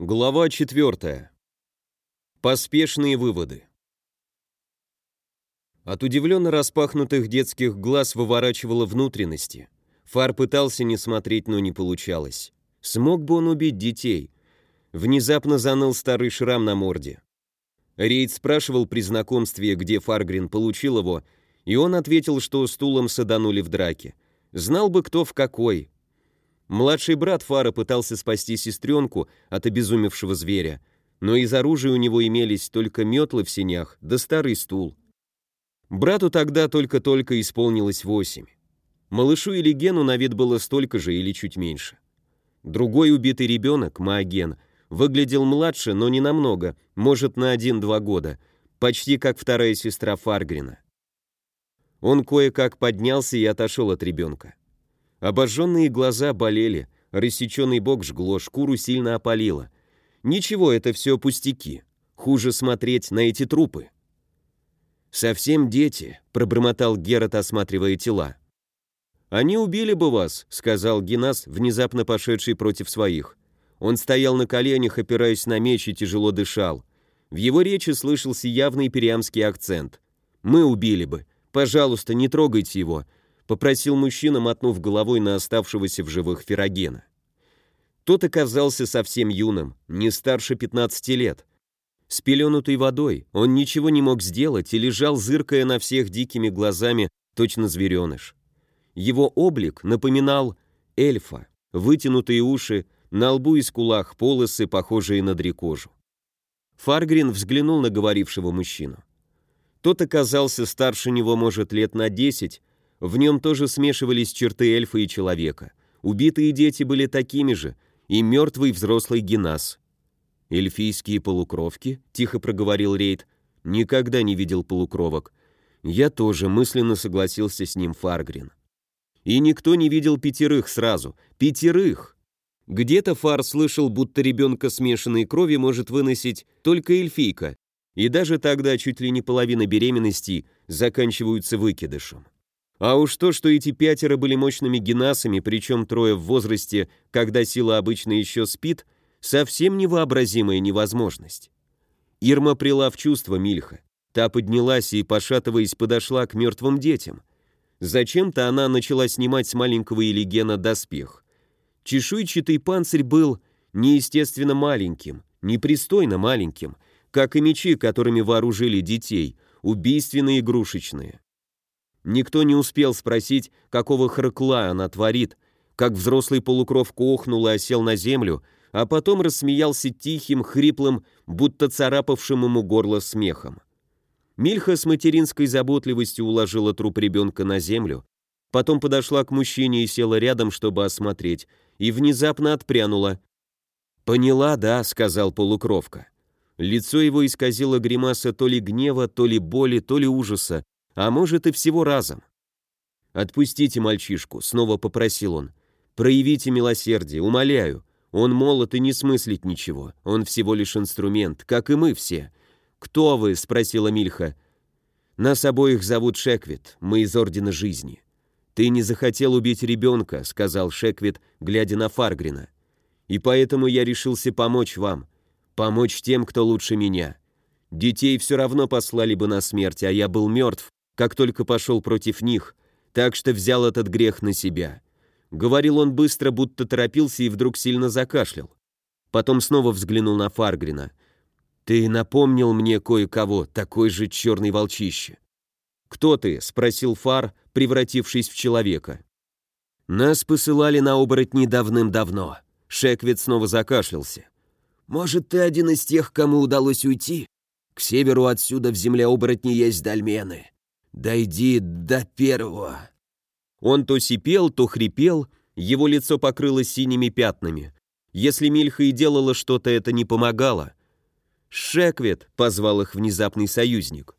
Глава 4. Поспешные выводы. От удивленно распахнутых детских глаз выворачивало внутренности. Фар пытался не смотреть, но не получалось. Смог бы он убить детей? Внезапно заныл старый шрам на морде. Рейд спрашивал при знакомстве, где Фаргрин получил его, и он ответил, что стулом саданули в драке. Знал бы кто в какой, Младший брат Фара пытался спасти сестренку от обезумевшего зверя, но из оружия у него имелись только метлы в синях да старый стул. Брату тогда только-только исполнилось восемь. Малышу или Гену на вид было столько же или чуть меньше. Другой убитый ребенок, Мааген, выглядел младше, но не намного, может, на один-два года, почти как вторая сестра Фаргрина. Он кое-как поднялся и отошел от ребенка. Обожженные глаза болели, рассеченный бок жгло, шкуру сильно опалило. Ничего, это все пустяки. Хуже смотреть на эти трупы. «Совсем дети», — пробормотал Герат, осматривая тела. «Они убили бы вас», — сказал Генас, внезапно пошедший против своих. Он стоял на коленях, опираясь на меч и тяжело дышал. В его речи слышался явный периамский акцент. «Мы убили бы. Пожалуйста, не трогайте его попросил мужчина, мотнув головой на оставшегося в живых Ферогена. Тот оказался совсем юным, не старше 15 лет. Спеленутый водой, он ничего не мог сделать и лежал, зыркая на всех дикими глазами, точно звереныш. Его облик напоминал эльфа, вытянутые уши, на лбу и скулах полосы, похожие на дрекожу. Фаргрин взглянул на говорившего мужчину. Тот оказался старше него, может, лет на десять, в нем тоже смешивались черты эльфа и человека. Убитые дети были такими же, и мертвый взрослый генас. «Эльфийские полукровки?» — тихо проговорил Рейд. «Никогда не видел полукровок». Я тоже мысленно согласился с ним Фаргрин. И никто не видел пятерых сразу. Пятерых! Где-то Фар слышал, будто ребенка смешанной крови может выносить только эльфийка, и даже тогда чуть ли не половина беременности заканчиваются выкидышем. А уж то, что эти пятеро были мощными генасами, причем трое в возрасте, когда сила обычно еще спит, совсем невообразимая невозможность. Ирма прила в чувство Мильха. Та поднялась и, пошатываясь, подошла к мертвым детям. Зачем-то она начала снимать с маленького Элигена доспех. Чешуйчатый панцирь был неестественно маленьким, непристойно маленьким, как и мечи, которыми вооружили детей, убийственно игрушечные. Никто не успел спросить, какого хрыкла она творит, как взрослый полукровка охнул и осел на землю, а потом рассмеялся тихим, хриплым, будто царапавшим ему горло смехом. Мильха с материнской заботливостью уложила труп ребенка на землю, потом подошла к мужчине и села рядом, чтобы осмотреть, и внезапно отпрянула. «Поняла, да», — сказал полукровка. Лицо его исказило гримаса то ли гнева, то ли боли, то ли ужаса, а может и всего разом. «Отпустите мальчишку», — снова попросил он. «Проявите милосердие, умоляю. Он молод и не смыслит ничего. Он всего лишь инструмент, как и мы все». «Кто вы?» — спросила Мильха. «Нас обоих зовут Шеквит, мы из Ордена Жизни». «Ты не захотел убить ребенка», — сказал Шеквит, глядя на Фаргрина. «И поэтому я решился помочь вам. Помочь тем, кто лучше меня. Детей все равно послали бы на смерть, а я был мертв, как только пошел против них, так что взял этот грех на себя. Говорил он быстро, будто торопился и вдруг сильно закашлял. Потом снова взглянул на Фаргрина. «Ты напомнил мне кое-кого, такой же черный волчище». «Кто ты?» — спросил Фар, превратившись в человека. «Нас посылали на оборотни давным-давно». Шеквит снова закашлялся. «Может, ты один из тех, кому удалось уйти? К северу отсюда в земле оборотни есть дольмены. «Дойди до первого». Он то сипел, то хрипел, его лицо покрылось синими пятнами. Если Мильха и делала что-то, это не помогало. «Шеквет!» — позвал их внезапный союзник.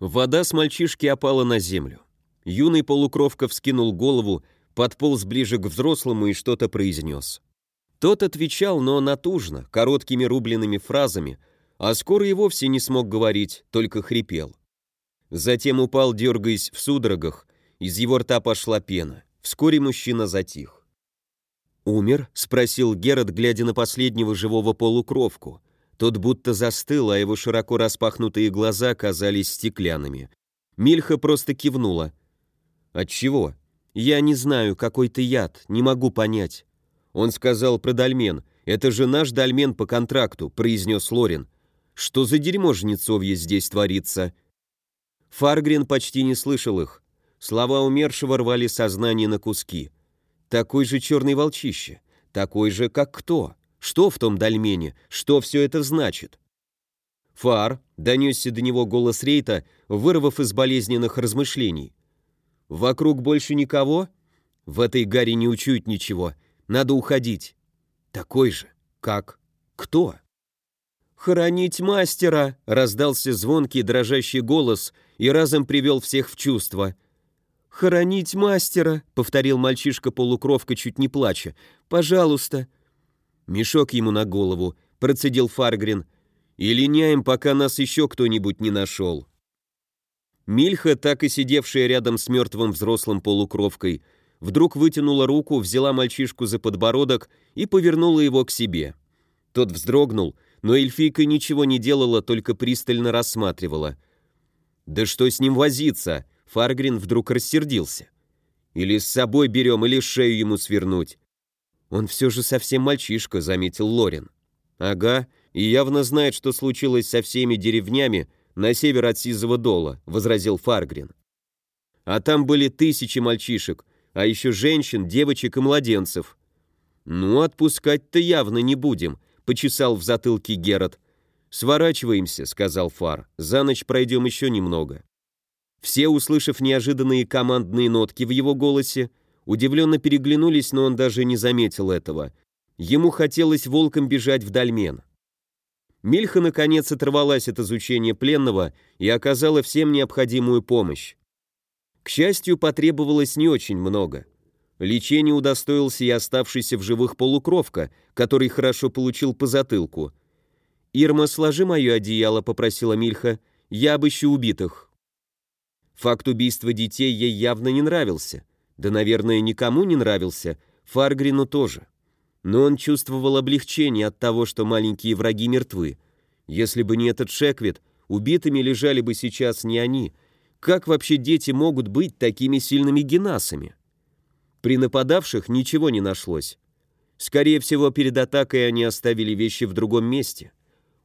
Вода с мальчишки опала на землю. Юный полукровка вскинул голову, подполз ближе к взрослому и что-то произнес. Тот отвечал, но натужно, короткими рубленными фразами, а скоро и вовсе не смог говорить, только хрипел. Затем упал, дергаясь в судорогах, из его рта пошла пена. Вскоре мужчина затих. «Умер?» — спросил Герат, глядя на последнего живого полукровку. Тот будто застыл, а его широко распахнутые глаза казались стеклянными. Мильха просто кивнула. «От чего?» «Я не знаю, какой-то яд, не могу понять». Он сказал про дольмен. «Это же наш дольмен по контракту», — произнес Лорин. «Что за дерьмо жнецовье здесь творится?» Фаргрин почти не слышал их. Слова умершего рвали сознание на куски. «Такой же черный волчище. Такой же, как кто? Что в том дольмене? Что все это значит?» «Фар», — донесся до него голос Рейта, вырвав из болезненных размышлений. Вокруг больше никого? В этой гаре не учуют ничего. Надо уходить. Такой же. Как? Кто? «Хоронить мастера!» — раздался звонкий дрожащий голос и разом привел всех в чувство. «Хоронить мастера!» — повторил мальчишка-полукровка, чуть не плача. «Пожалуйста!» Мешок ему на голову, процедил Фаргрин. «И линяем, пока нас еще кто-нибудь не нашел». Мильха, так и сидевшая рядом с мертвым взрослым полукровкой, вдруг вытянула руку, взяла мальчишку за подбородок и повернула его к себе. Тот вздрогнул, но эльфийка ничего не делала, только пристально рассматривала. «Да что с ним возиться?» Фаргрин вдруг рассердился. «Или с собой берем, или шею ему свернуть». «Он все же совсем мальчишка», — заметил Лорин. «Ага, и явно знает, что случилось со всеми деревнями, на север от Сизого Дола», — возразил Фаргрин. «А там были тысячи мальчишек, а еще женщин, девочек и младенцев». «Ну, отпускать-то явно не будем», — почесал в затылке Герат. «Сворачиваемся», — сказал Фар. «За ночь пройдем еще немного». Все, услышав неожиданные командные нотки в его голосе, удивленно переглянулись, но он даже не заметил этого. Ему хотелось волком бежать в Дальмен. Мильха наконец оторвалась от изучения пленного и оказала всем необходимую помощь. К счастью, потребовалось не очень много. Лечение удостоился и оставшийся в живых полукровка, который хорошо получил по затылку. «Ирма, сложи мое одеяло», — попросила Мильха, — «я обыщу убитых». Факт убийства детей ей явно не нравился. Да, наверное, никому не нравился, Фаргрину тоже но он чувствовал облегчение от того, что маленькие враги мертвы. Если бы не этот Шеквит, убитыми лежали бы сейчас не они. Как вообще дети могут быть такими сильными генасами? При нападавших ничего не нашлось. Скорее всего, перед атакой они оставили вещи в другом месте.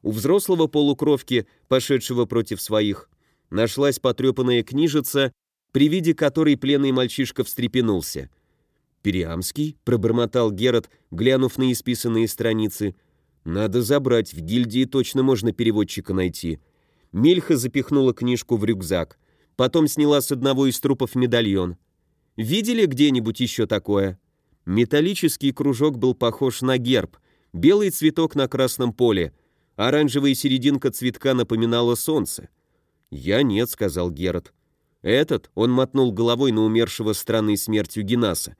У взрослого полукровки, пошедшего против своих, нашлась потрепанная книжица, при виде которой пленный мальчишка встрепенулся – «Периамский?» — пробормотал Герат, глянув на исписанные страницы. «Надо забрать, в гильдии точно можно переводчика найти». Мельха запихнула книжку в рюкзак. Потом сняла с одного из трупов медальон. «Видели где-нибудь еще такое?» Металлический кружок был похож на герб. Белый цветок на красном поле. Оранжевая серединка цветка напоминала солнце. «Я нет», — сказал Герат. «Этот?» — он мотнул головой на умершего странной смертью Генаса.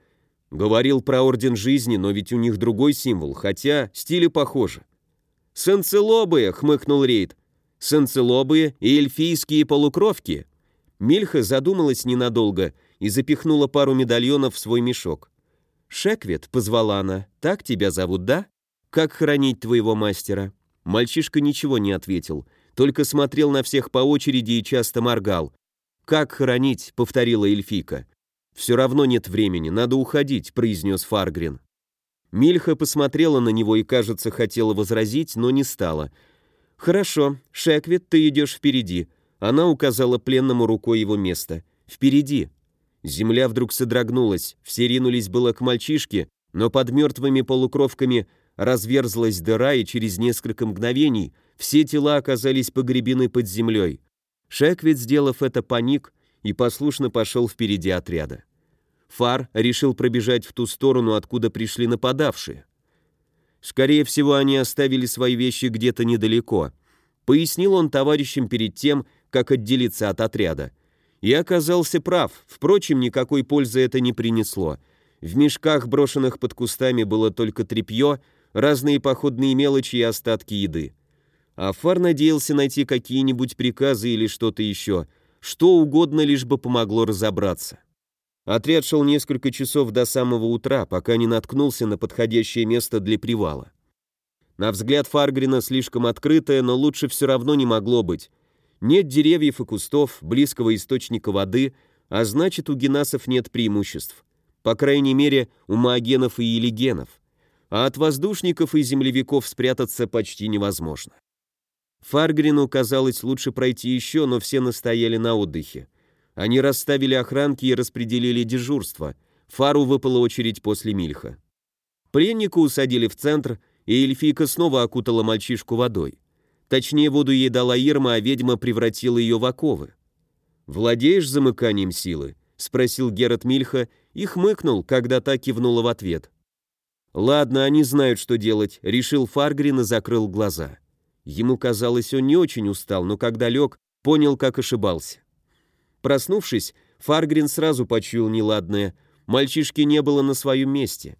Говорил про Орден Жизни, но ведь у них другой символ, хотя стили похожи. «Санцелобые!» — хмыкнул Рейд. «Санцелобые и эльфийские полукровки!» Мильха задумалась ненадолго и запихнула пару медальонов в свой мешок. «Шеквет», — позвала она, — «так тебя зовут, да? Как хранить твоего мастера?» Мальчишка ничего не ответил, только смотрел на всех по очереди и часто моргал. «Как хранить?» — повторила эльфика. «Все равно нет времени, надо уходить», — произнес Фаргрин. Мильха посмотрела на него и, кажется, хотела возразить, но не стала. «Хорошо, Шеквит, ты идешь впереди». Она указала пленному рукой его место. «Впереди». Земля вдруг содрогнулась, все ринулись было к мальчишке, но под мертвыми полукровками разверзлась дыра, и через несколько мгновений все тела оказались погребены под землей. Шеквит, сделав это, паник и послушно пошел впереди отряда. Фар решил пробежать в ту сторону, откуда пришли нападавшие. Скорее всего, они оставили свои вещи где-то недалеко. Пояснил он товарищам перед тем, как отделиться от отряда. И оказался прав, впрочем, никакой пользы это не принесло. В мешках, брошенных под кустами, было только тряпье, разные походные мелочи и остатки еды. А Фар надеялся найти какие-нибудь приказы или что-то еще – что угодно, лишь бы помогло разобраться. Отряд шел несколько часов до самого утра, пока не наткнулся на подходящее место для привала. На взгляд Фаргрина слишком открытое, но лучше все равно не могло быть. Нет деревьев и кустов, близкого источника воды, а значит, у генасов нет преимуществ. По крайней мере, у маогенов и елигенов. А от воздушников и землевиков спрятаться почти невозможно. Фаргрину казалось лучше пройти еще, но все настояли на отдыхе. Они расставили охранки и распределили дежурство. Фару выпала очередь после Мильха. Пленника усадили в центр, и эльфийка снова окутала мальчишку водой. Точнее, воду ей дала Ирма, а ведьма превратила ее в оковы. «Владеешь замыканием силы?» — спросил Герат Мильха и хмыкнул, когда та кивнула в ответ. «Ладно, они знают, что делать», — решил Фаргрин и закрыл глаза. Ему казалось, он не очень устал, но когда лег, понял, как ошибался. Проснувшись, Фаргрин сразу почуял неладное. Мальчишки не было на своем месте.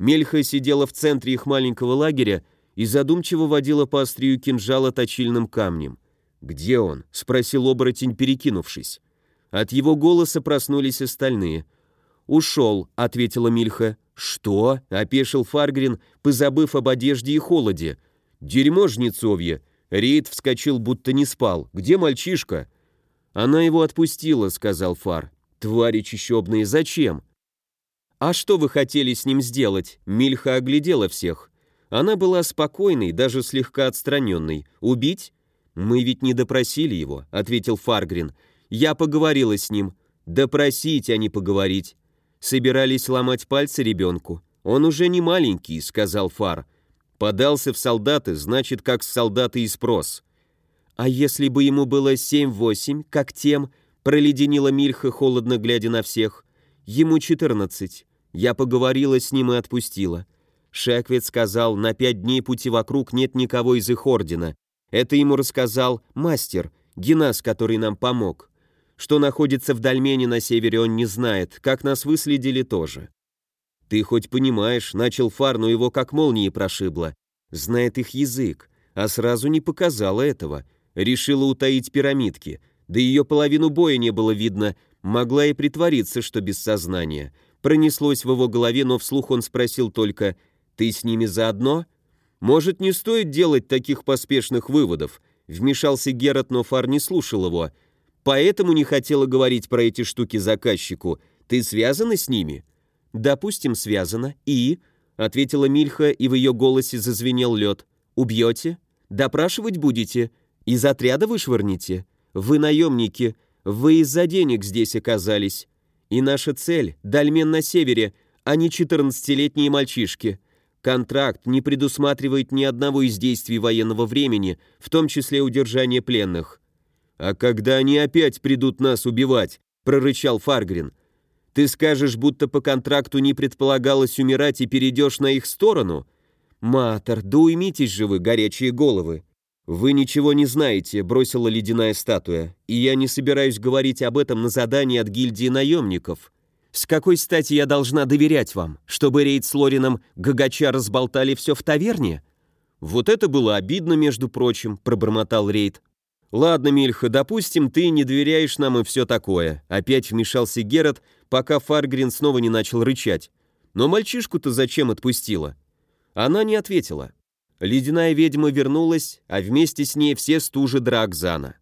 Мельха сидела в центре их маленького лагеря и задумчиво водила по острию кинжала точильным камнем. «Где он?» — спросил оборотень, перекинувшись. От его голоса проснулись остальные. «Ушел», — ответила Мильха. «Что?» — опешил Фаргрин, позабыв об одежде и холоде. «Дерьмо жнецовье!» Рейд вскочил, будто не спал. «Где мальчишка?» «Она его отпустила», — сказал Фар. «Твари чищебные, зачем?» «А что вы хотели с ним сделать?» Мильха оглядела всех. Она была спокойной, даже слегка отстраненной. «Убить?» «Мы ведь не допросили его», — ответил Фаргрин. «Я поговорила с ним». «Допросить, а не поговорить». «Собирались ломать пальцы ребенку». «Он уже не маленький», — сказал Фар. «Подался в солдаты, значит, как с солдаты и спрос». «А если бы ему было семь-восемь, как тем?» проледенила Мильха, холодно глядя на всех. «Ему четырнадцать. Я поговорила с ним и отпустила. Шеквит сказал, на пять дней пути вокруг нет никого из их ордена. Это ему рассказал мастер, Генас, который нам помог. Что находится в Дальмене на севере, он не знает, как нас выследили тоже. Ты хоть понимаешь, начал Фар, но его как молнией прошибло. Знает их язык, а сразу не показала этого. Решила утаить пирамидки. Да ее половину боя не было видно, могла и притвориться, что без сознания. Пронеслось в его голове, но вслух он спросил только «Ты с ними заодно?» «Может, не стоит делать таких поспешных выводов?» Вмешался Герат, но Фар не слушал его. «Поэтому не хотела говорить про эти штуки заказчику. Ты связана с ними?» «Допустим, связана. И?» Ответила Мильха, и в ее голосе зазвенел лед. «Убьете? Допрашивать будете? Из отряда вышвырнете? Вы наемники, вы из-за денег здесь оказались. И наша цель — Дальмен на севере, а не 14-летние мальчишки. Контракт не предусматривает ни одного из действий военного времени, в том числе удержание пленных. «А когда они опять придут нас убивать?» — прорычал Фаргрин. «Ты скажешь, будто по контракту не предполагалось умирать и перейдешь на их сторону?» «Матер, да уймитесь же вы, горячие головы!» «Вы ничего не знаете», — бросила ледяная статуя, «и я не собираюсь говорить об этом на задании от гильдии наемников. С какой стати я должна доверять вам? Чтобы рейд с Лорином Гагача разболтали все в таверне?» «Вот это было обидно, между прочим», — пробормотал рейд. «Ладно, Мильха, допустим, ты не доверяешь нам и все такое», — опять вмешался Герат, пока Фаргрин снова не начал рычать. «Но мальчишку-то зачем отпустила?» Она не ответила. Ледяная ведьма вернулась, а вместе с ней все стужи Дракзана.